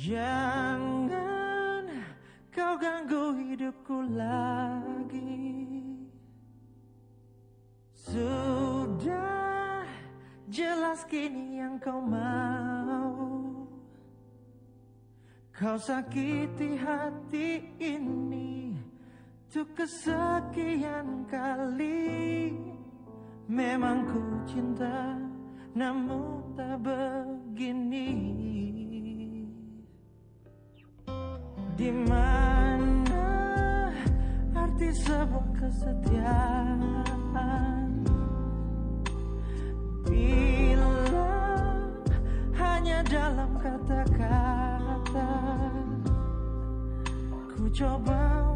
Jangan kau ganggu hidupku lagi. Sudah jelas kini yang kau mau. Kau sakiti hati ini Untuk kesekian kali. Memang ku cinta Namun tak begini Di mana arti sebuah kesetiaan? Bila hanya dalam kata-kata Ku coba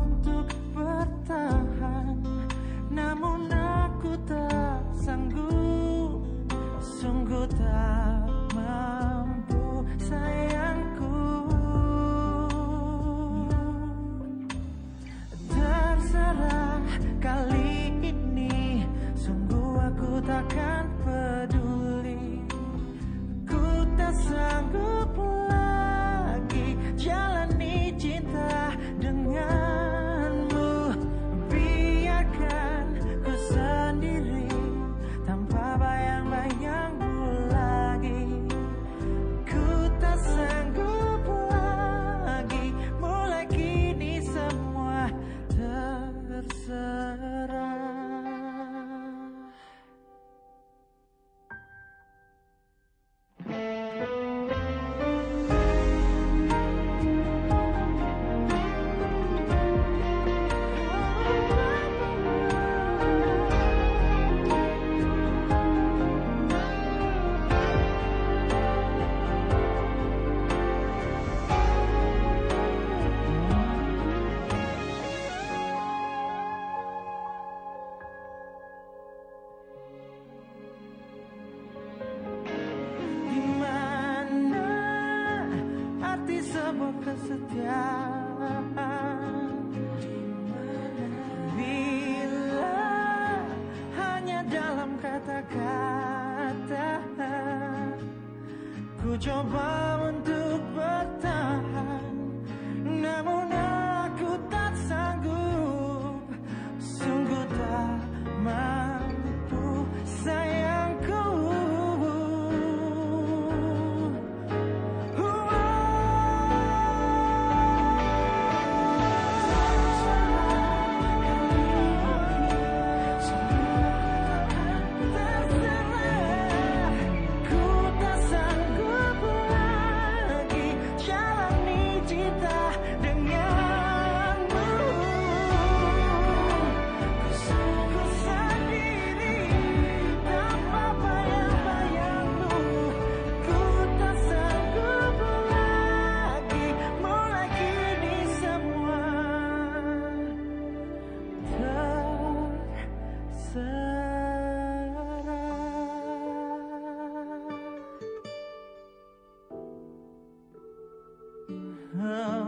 I can sebuah kesetiaan. Bila hanya dalam kata-kata ku coba untuk how